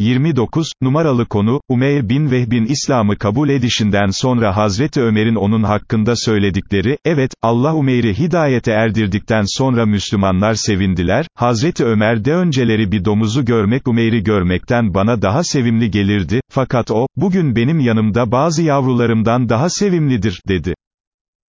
29, numaralı konu, Umeyr bin Vehbin İslam'ı kabul edişinden sonra Hazreti Ömer'in onun hakkında söyledikleri, evet, Allah Umeyr'i hidayete erdirdikten sonra Müslümanlar sevindiler, Hazreti Ömer de önceleri bir domuzu görmek Umeyr'i görmekten bana daha sevimli gelirdi, fakat o, bugün benim yanımda bazı yavrularımdan daha sevimlidir, dedi.